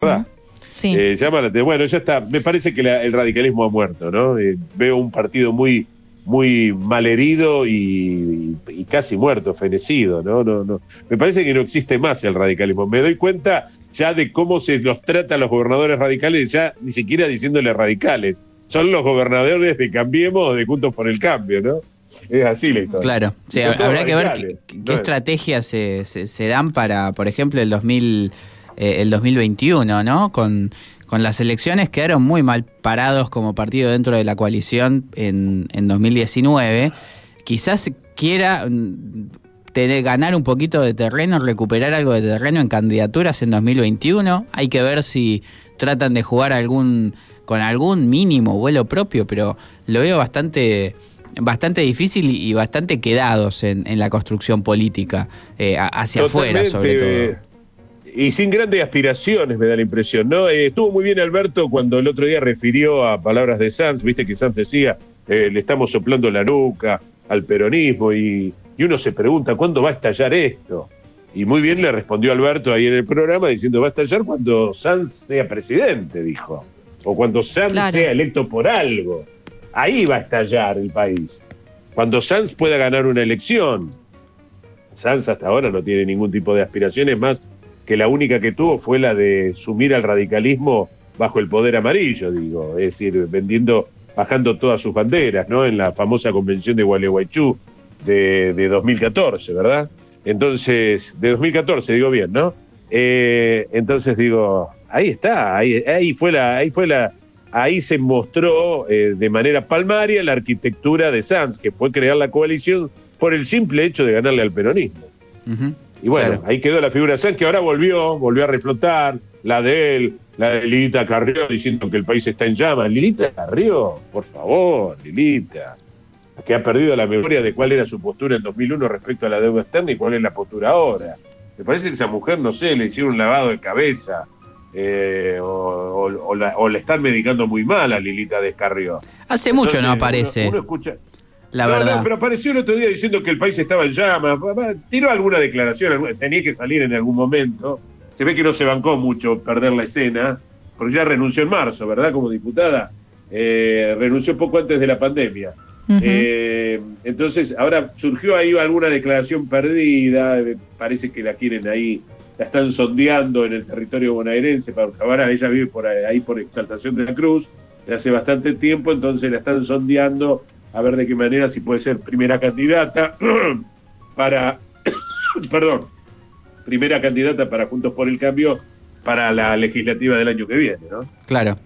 ¿verdad? Sí. Eh, llama la- bueno, ya está. Me parece que la- el radicalismo ha muerto, ¿no? Eh, veo un partido muy, muy malherido y, y casi muerto, fenecido, ¿no? No, no. Me parece que no existe más el radicalismo. Me doy cuenta ya de cómo se los trata a los gobernadores radicales, ya ni siquiera diciéndole radicales. Son los gobernadores de Cambiemos o de Juntos por el Cambio, ¿no? Es así la historia. Claro, sí, habrá que ver qué, radicales, qué ¿no? estrategias se, se- se dan para, por ejemplo, el 2000, eh, el 2021, ¿no? Con, con las elecciones quedaron muy mal parados como partido dentro de la coalición en, en 2019. Quizás quiera mm, tener, ganar un poquito de terreno, recuperar algo de terreno en candidaturas en 2021. Hay que ver si tratan de jugar algún con algún mínimo vuelo propio, pero lo veo bastante bastante difícil y, bastante quedados en, en la construcción política, eh, hacia afuera sobre todo. Y sin grandes aspiraciones, me da la impresión, ¿no? Eh, estuvo muy bien Alberto cuando el otro día refirió a palabras de Sanz, viste que Sanz decía, eh, le estamos soplando la nuca al peronismo y, y uno se pregunta, ¿cuándo va a estallar esto? Y muy bien le respondió Alberto ahí en el programa diciendo, va a estallar cuando Sanz sea presidente, dijo. O cuando Sanz Claro. sea electo por algo. Ahí va a estallar el país. Cuando Sanz pueda ganar una elección. Sanz hasta ahora no tiene ningún tipo de aspiraciones más que la única que tuvo fue la de sumir al radicalismo bajo el poder amarillo, digo, es decir, vendiendo, bajando todas sus banderas, ¿no? En la famosa convención de Gualeguaychú de, de 2014, ¿verdad? Entonces, de 2014, digo bien, ¿no? Eh, entonces digo, ahí está, ahí, ahí fue la, ahí fue la, ahí se mostró eh, de manera palmaria la arquitectura de Sanz, que fue crear la coalición por el simple hecho de ganarle al peronismo. Ujú, Y bueno, claro. ahí quedó la figura de Sanz, que ahora volvió, volvió a reflotar, la de él, la de Lilita Carrió, diciendo que el país está en llamas. Lilita Carrió, por favor, Lilita, que ha perdido la memoria de cuál era su postura en 2001 respecto a la deuda externa y cuál es la postura ahora. Me parece que esa mujer, no sé, le hicieron un lavado de cabeza. eh, o, o- o la, o la están medicando muy mal a Lilita Descarrió. Hace mucho no aparece, Uno, uno escucha, la no, verdad. no, pero apareció el otro día diciendo que el país estaba en llamas. Tiró alguna declaración, tenía que salir en algún momento. Se ve que no se bancó mucho perder la escena, porque ya renunció en marzo, ¿verdad? Como diputada. Eh, renunció poco antes de la pandemia. Eh, entonces, ahora surgió ahí alguna declaración perdida, eh, parece que la quieren ahí, la están sondeando en el territorio bonaerense, para ahora ella vive por ahí, ahí por Exaltación de la Cruz, hace bastante tiempo, entonces la están sondeando a ver de qué manera si puede ser primera candidata para, perdón, primera candidata para Juntos por el Cambio para la legislativa del año que viene, ¿no? Claro.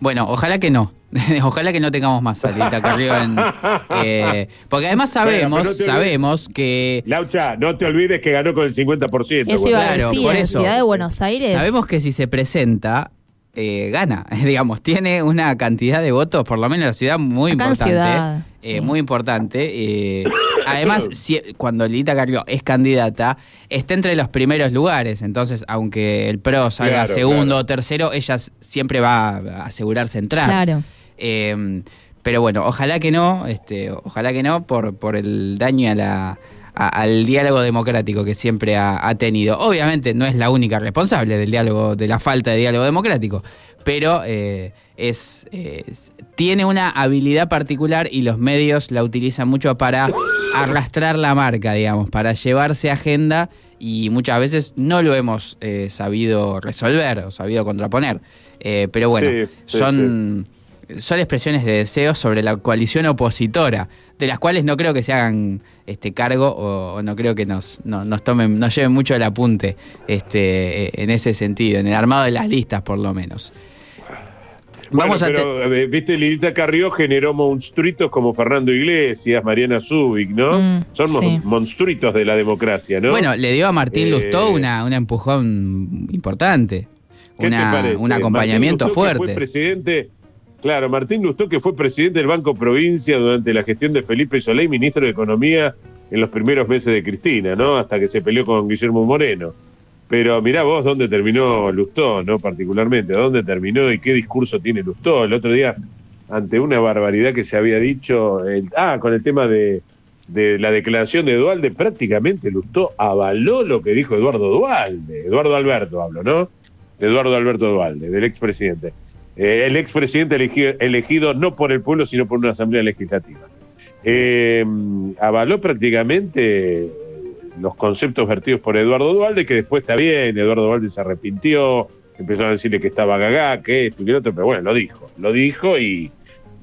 Bueno, ojalá que no. ojalá que no tengamos más a Lilita Carrió en. eh, porque además sabemos, Bueno, pero no te olvides- sabemos que. Laucha, no te olvides que ganó con el 50%. Eso bueno. iba a Claro, por en eso. Ciudad de Buenos Aires. Sabemos que si se presenta, eh, gana. Digamos, tiene una cantidad de votos, por lo menos en la ciudad, muy Acá importante. Ciudad, eh, sí. Muy importante. eh, además, si- cuando Lilita Carrió es candidata, está entre los primeros lugares. Entonces, aunque el PRO salga Claro, segundo claro. o tercero, ella siempre va a asegurarse entrar. Claro. Eh, pero bueno, ojalá que no, este, ojalá que no, por, por el daño a la, a- al diálogo democrático que siempre ha, ha tenido. Obviamente no es la única responsable del diálogo, de la falta de diálogo democrático, pero eh, es, eh, tiene una habilidad particular y los medios la utilizan mucho para arrastrar la marca, digamos, para llevarse agenda y muchas veces no lo hemos eh, sabido resolver o sabido contraponer. Eh, pero bueno, Sí, sí, son, son expresiones de deseos sobre la coalición opositora, de las cuales no creo que se hagan este cargo o, o no creo que nos, no- nos tomen, nos lleven mucho el apunte este, eh, en ese sentido, en el armado de las listas por lo menos. Vamos Bueno, a te- pero, eh, viste, Lilita Carrió generó monstruitos como Fernando Iglesias, Mariana Zubik, ¿no? Mm, Son mon- sí. monstruitos de la democracia, ¿no? Bueno, le dio a Martín Eh, Lustó una, un empujón importante, ¿Qué te una- un acompañamiento Lustó, que fuerte. Fue presidente, claro, Martín Lustó, que fue presidente del Banco Provincia durante la gestión de Felipe Solé, ministro de Economía en los primeros meses de Cristina, ¿no? Hasta que se peleó con Guillermo Moreno. Pero mirá vos dónde terminó Lustó, ¿no? Particularmente, dónde terminó y qué discurso tiene Lustó. El otro día, ante una barbaridad que se había dicho, el- ah, con el tema de, la declaración de Dualde, prácticamente Lustó avaló lo que dijo Eduardo Dualde, Eduardo Alberto hablo, ¿no? Eduardo Alberto Dualde, del expresidente. Eh, el expresidente elegido, elegido no por el pueblo, sino por una asamblea legislativa. Eh, avaló prácticamente los conceptos vertidos por Eduardo Dualde, que después está bien, Eduardo Dualde se arrepintió, empezó a decirle que estaba gagá, que esto y que lo otro, pero bueno, lo dijo, lo dijo y,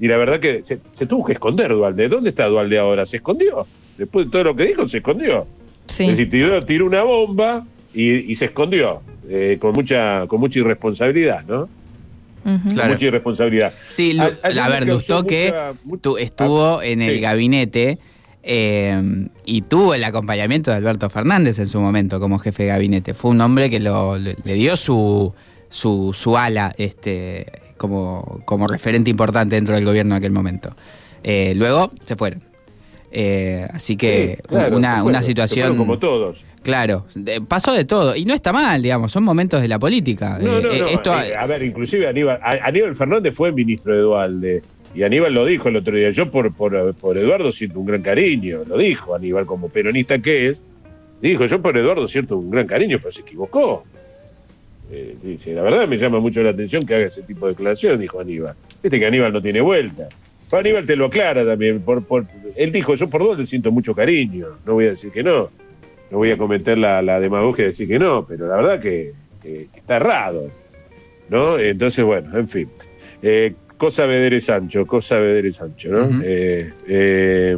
y la verdad que se, se, tuvo que esconder Dualde. ¿Dónde está Dualde ahora? ¿Se escondió? Después de todo lo que dijo, se escondió. Sí. Es decir, tiró, tiró una bomba y, y se escondió eh, con, mucha, con mucha irresponsabilidad, ¿no? Claro. Mucha irresponsabilidad. Sí, A- Lu- ayer a me ver, mucha- estuvo Ah, en el sí. gabinete eh, y tuvo el acompañamiento de Alberto Fernández en su momento como jefe de gabinete. Fue un hombre que lo, le, le dio su, su, su ala este, como, como referente importante dentro del gobierno en aquel momento. Eh, luego se fueron. Eh, así que Sí, claro, una, una situación... como todos. Claro, pasó de todo. Y no está mal, digamos, son momentos de la política. No, Eh, no, eh, no. esto, eh, a ver, inclusive Aníbal, Aníbal Fernández fue ministro de Dualde. Y Aníbal lo dijo el otro día. Yo por, por, por Eduardo siento un gran cariño. Lo dijo Aníbal como peronista que es. Dijo, yo por Eduardo siento un gran cariño, pero se equivocó. Eh, dice, la verdad me llama mucho la atención que haga ese tipo de declaración, dijo Aníbal. Viste que Aníbal no tiene vuelta. Aníbal te lo aclara también. Por, por, él dijo, yo por Dualde siento mucho cariño. No voy a decir que no. No voy a cometer la, la demagogia de decir que no, pero la verdad que, que está errado. ¿no? Entonces, bueno, en fin. Eh, cosa Vedere Sancho, cosa Vedere Sancho, ¿no? Eh, eh,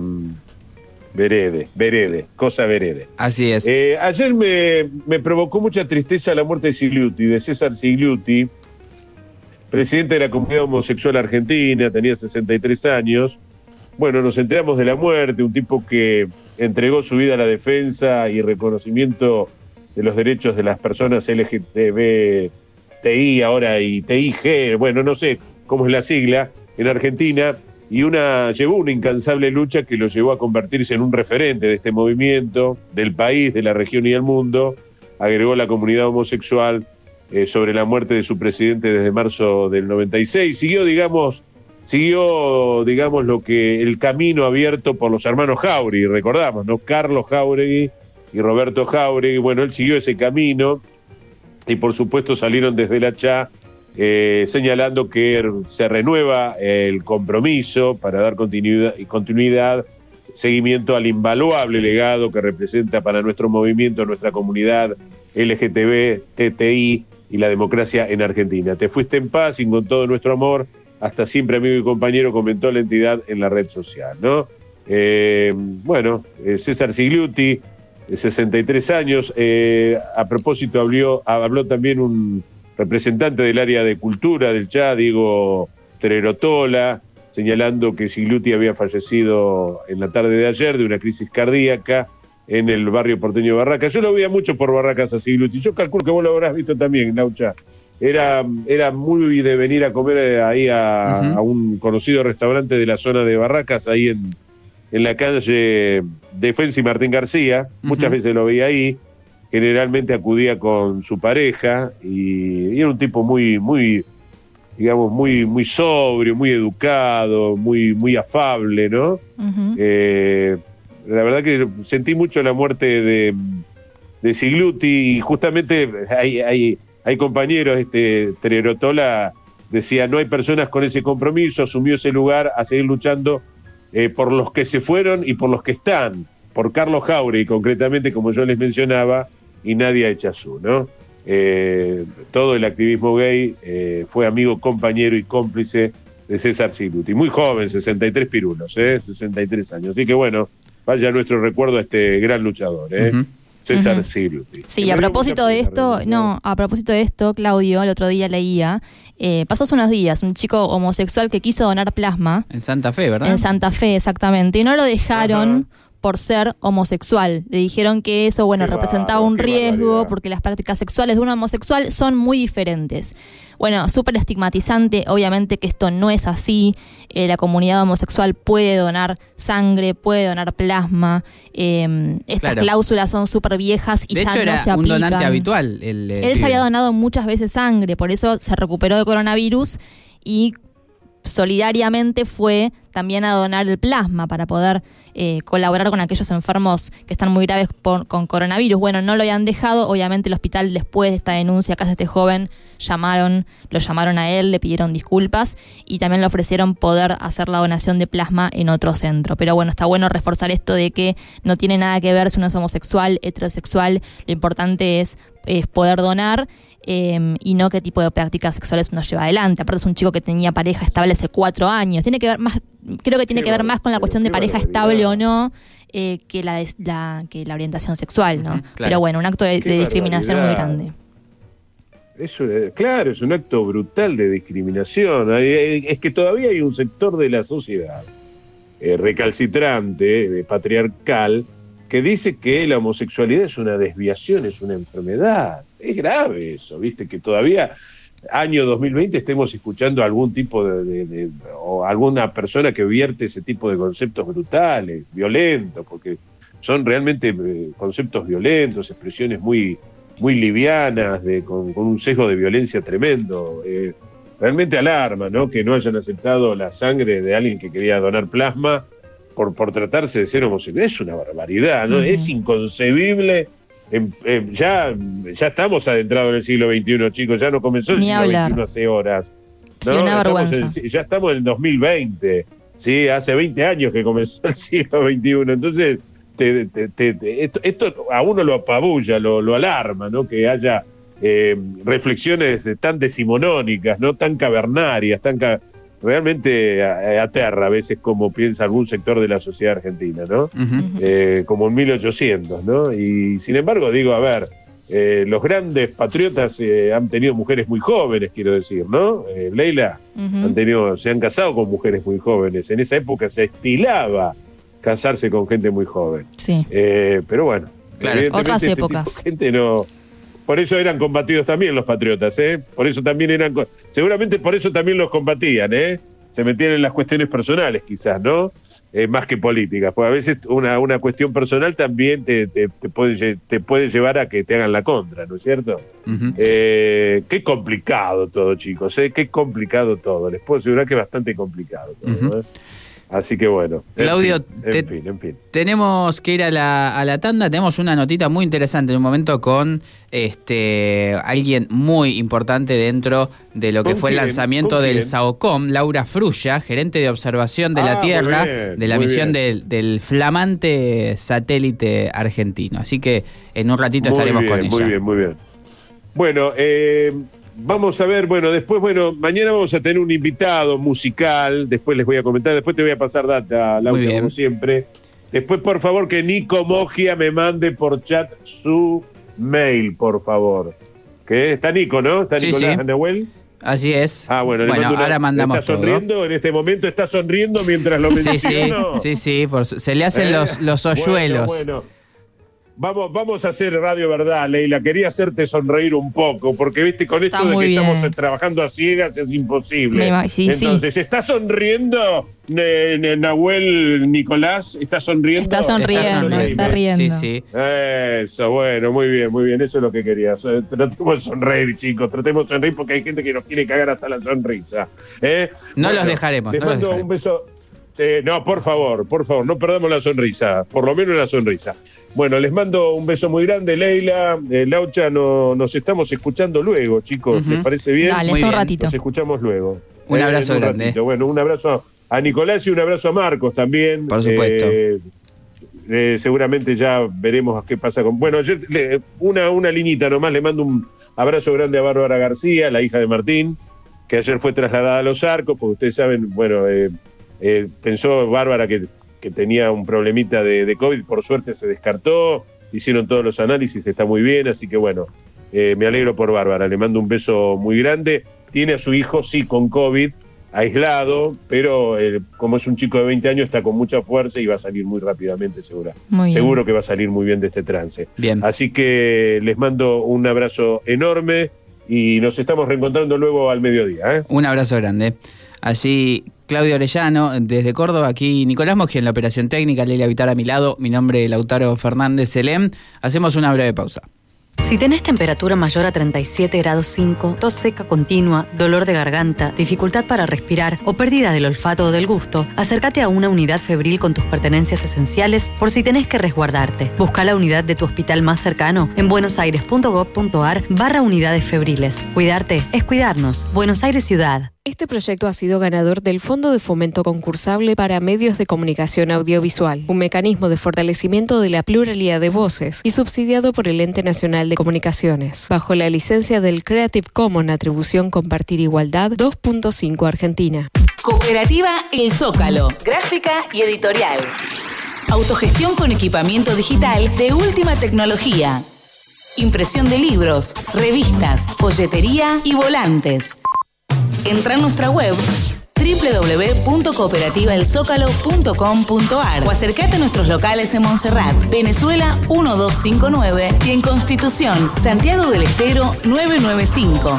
Verede, Verede, cosa Verede. así es. Eh, ayer me, me provocó mucha tristeza la muerte de Sigliuti, de César Sigliuti, presidente de la comunidad homosexual argentina, tenía 63 años. Bueno, nos enteramos de la muerte, un tipo que entregó su vida a la defensa y reconocimiento de los derechos de las personas LGTBI ahora y TIG, bueno, no sé cómo es la sigla, en Argentina, y una llevó una incansable lucha que lo llevó a convertirse en un referente de este movimiento, del país, de la región y del mundo. Agregó la comunidad homosexual eh, sobre la muerte de su presidente desde marzo del 96. Siguió, digamos, siguió, digamos, lo que el camino abierto por los hermanos Jauregui, recordamos, ¿no? Carlos Jauregui y Roberto Jauregui. Bueno, él siguió ese camino y por supuesto salieron desde la CHA eh, señalando que se renueva el compromiso para dar continuidad y continuidad, seguimiento al invaluable legado que representa para nuestro movimiento, nuestra comunidad LGTB, TTI y la democracia en Argentina. Te fuiste en paz y con todo nuestro amor, hasta siempre amigo y compañero, comentó la entidad en la red social, ¿no? Eh, bueno, eh, César Sigliuti, de 63 años, eh, a propósito habló, habló también un representante del área de cultura del CHA, Diego Tererotola, señalando que Sigluti había fallecido en la tarde de ayer de una crisis cardíaca en el barrio porteño de Barracas. Yo lo veía mucho por Barracas a Sigluti. Yo calculo que vos lo habrás visto también, Laucha. Era, era muy de venir a comer eh, ahí a, un conocido restaurante de la zona de Barracas, ahí en, en la calle Defensa y Martín García. Muchas veces lo veía ahí generalmente acudía con su pareja y, y era un tipo muy, muy, digamos, muy, muy sobrio, muy educado, muy, muy afable, ¿no? Eh, la verdad que sentí mucho la muerte de, Sigluti y justamente hay, hay, compañeros, este Tererotola decía, no hay personas con ese compromiso, asumió ese lugar a seguir luchando eh, por los que se fueron y por los que están, por Carlos Jauregui concretamente, como yo les mencionaba, y Nadia Echazú, ¿no? Eh, todo el activismo gay eh, fue amigo, compañero y cómplice de César Sigluti. Muy joven, 63 pirulos, ¿eh? 63 años. Así que bueno, vaya nuestro recuerdo a este gran luchador, ¿eh? César. Sigluti. Sí, a propósito de esto, no, a propósito de esto, Claudio, el otro día leía, eh, pasó hace unos días, un chico homosexual que quiso donar plasma En Santa Fe, ¿verdad? en Santa Fe, exactamente, y no lo dejaron por ser homosexual. Le dijeron que eso, bueno, Qué representaba un riesgo barbaridad. porque las prácticas sexuales de un homosexual son muy diferentes. Bueno, súper estigmatizante, obviamente que esto no es así. Eh, la comunidad homosexual puede donar sangre, puede donar plasma. Eh, estas Claro. cláusulas son súper viejas y de ya hecho, no era se un aplican. donante habitual. El, el Él ya había donado muchas veces sangre, por eso se recuperó de coronavirus y solidariamente fue también a donar el plasma para poder eh, colaborar con aquellos enfermos que están muy graves con coronavirus. Bueno, no lo habían dejado, obviamente el hospital después de esta denuncia que hace este joven llamaron, lo llamaron a él, le pidieron disculpas y también le ofrecieron poder hacer la donación de plasma en otro centro. Pero bueno, está bueno reforzar esto de que no tiene nada que ver si uno es homosexual, heterosexual, lo importante es, es poder donar Em, y no qué tipo de prácticas sexuales uno lleva adelante. Aparte es un chico que tenía pareja estable hace cuatro años. Tiene que ver más, creo que tiene que ver más con la cuestión de pareja estable o no. Eh, que la, la, que la orientación sexual, ¿no? Pero bueno, un acto de, discriminación muy grande. claro, es un acto brutal de discriminación. Es que todavía hay un sector de la sociedad eh, recalcitrante, patriarcal, que dice que la homosexualidad es una desviación, es una enfermedad. Es grave eso, ¿viste? Que todavía, año 2020, estemos escuchando algún tipo de, o alguna persona que vierte ese tipo de conceptos brutales, violentos, porque son realmente eh, conceptos violentos, expresiones muy, muy livianas, de, con, un sesgo de violencia tremendo. Eh, realmente alarma, ¿no? Que no hayan aceptado la sangre de alguien que quería donar plasma por, por tratarse de ser homosexual. Es una barbaridad, ¿no? Es inconcebible. Ya, ya estamos adentrados en el siglo XXI, chicos, ya no comenzó el siglo XXI hace horas. Sí, una vergüenza. ya estamos en el 2020, ¿sí? Hace 20 años que comenzó el siglo XXI. Entonces, esto, a uno lo apabulla, lo, lo alarma, ¿no? Que haya eh, reflexiones tan decimonónicas, ¿no? Tan cavernarias, tan realmente eh, aterra a veces como piensa algún sector de la sociedad argentina, ¿no? Eh, como en 1800, ¿no? Y sin embargo, digo, a ver, eh, los grandes patriotas han tenido mujeres muy jóvenes, quiero decir, ¿no? Leila, han tenido, se han casado con mujeres muy jóvenes. En esa época se estilaba casarse con gente muy joven. Sí. pero bueno, claro. otras este épocas. gente no por eso eran combatidos también los patriotas, ¿eh? Por eso también eran. Seguramente por eso también los combatían, ¿eh? Se metían en las cuestiones personales, quizás, ¿no? Eh, más que políticas. Porque a veces una, una cuestión personal también te, te, puede, te puede llevar a que te hagan la contra, ¿no es cierto? Eh, qué complicado todo, chicos, ¿eh? Qué complicado todo. Les puedo asegurar que es bastante complicado todo, ¿eh? Así que bueno. Claudio, en fin, en fin, tenemos que ir a la, a la, tanda. Tenemos una notita muy interesante en un momento con este alguien muy importante dentro de lo que fue el lanzamiento del SAOCOM, Laura Frulla, gerente de observación de la ah, Tierra, de la misión del, flamante satélite argentino. Así que en un ratito estaremos con ella. Muy bien, muy bien. Bueno, eh, Vamos a ver, bueno, después, bueno, mañana vamos a tener un invitado musical, después les voy a comentar, después te voy a pasar data, Laura, como siempre. Después, por favor, que Nico Mogia me mande por chat su mail, por favor. ¿Qué? Está Nico, ¿no? ¿Está Nicolás sí. Así es. Ah, bueno, bueno ahora mandamos ¿Está sonriendo? En este momento está sonriendo mientras lo menciono. Sí, sí, sí, se le hacen los, los hoyuelos. bueno. Vamos, vamos a hacer Radio Verdad, Leila. Quería hacerte sonreír un poco, porque viste, con esto de que estamos trabajando a ciegas es imposible. Entonces, ¿está sonriendo Nahuel Nicolás? ¿Está sonriendo? Está sonriendo, está, riendo. Sí, sí. Eso, bueno, muy bien, muy bien. Eso es lo que quería. Tratemos de sonreír, chicos. Tratemos de sonreír porque hay gente que nos quiere cagar hasta la sonrisa. ¿eh? No los dejaremos. Les mando un beso. Eh, no, por favor, por favor, no perdamos la sonrisa. Por lo menos la sonrisa. Bueno, les mando un beso muy grande, Leila. Eh, Laucha, no, nos estamos escuchando luego, chicos. ¿Les parece bien? Dale, un ratito. Nos escuchamos luego. Un abrazo grande. Bueno, un abrazo a Nicolás y un abrazo a Marcos también. Por supuesto. Eh, eh, seguramente ya veremos qué pasa con. Bueno, una, una linita nomás, le mando un abrazo grande a Bárbara García, la hija de Martín, que ayer fue trasladada a los arcos, porque ustedes saben, bueno, pensó Bárbara que que tenía un problemita de, COVID, por suerte se descartó, hicieron todos los análisis, está muy bien, así que bueno, eh, me alegro por Bárbara, le mando un beso muy grande. Tiene a su hijo, sí, con COVID, aislado, pero eh, como es un chico de 20 años, está con mucha fuerza y va a salir muy rápidamente, seguro. Seguro que va a salir muy bien de este trance. Bien. Así que les mando un abrazo enorme y nos estamos reencontrando luego al mediodía. ¿eh? Un abrazo grande. Allí Claudio Orellano, desde Córdoba, aquí Nicolás Mogi en la operación técnica, Leila Vitar a mi lado, mi nombre es Lautaro Fernández Selem. Hacemos una breve pausa. Si tenés temperatura mayor a 37 grados 5, tos seca continua, dolor de garganta, dificultad para respirar o pérdida del olfato o del gusto, acércate a una unidad febril con tus pertenencias esenciales por si tenés que resguardarte. Busca la unidad de tu hospital más cercano en buenosaires.gov.ar barra unidades febriles. Cuidarte es cuidarnos. Buenos Aires Ciudad. Este proyecto ha sido ganador del Fondo de Fomento Concursable para Medios de Comunicación Audiovisual, un mecanismo de fortalecimiento de la pluralidad de voces y subsidiado por el Ente Nacional de Comunicaciones, bajo la licencia del Creative Commons Atribución Compartir Igualdad 2.5 Argentina. Cooperativa El Zócalo, gráfica y editorial. Autogestión con equipamiento digital de última tecnología. Impresión de libros, revistas, folletería y volantes. Entra en nuestra web www.cooperativaelzócalo.com.ar o acércate a nuestros locales en Montserrat, Venezuela 1259 y en Constitución, Santiago del Estero 995.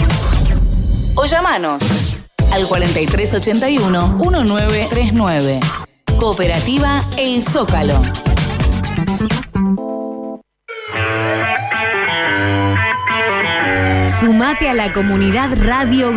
O llamanos al 4381-1939. Cooperativa El Zócalo. Sumate a la comunidad radiográfica.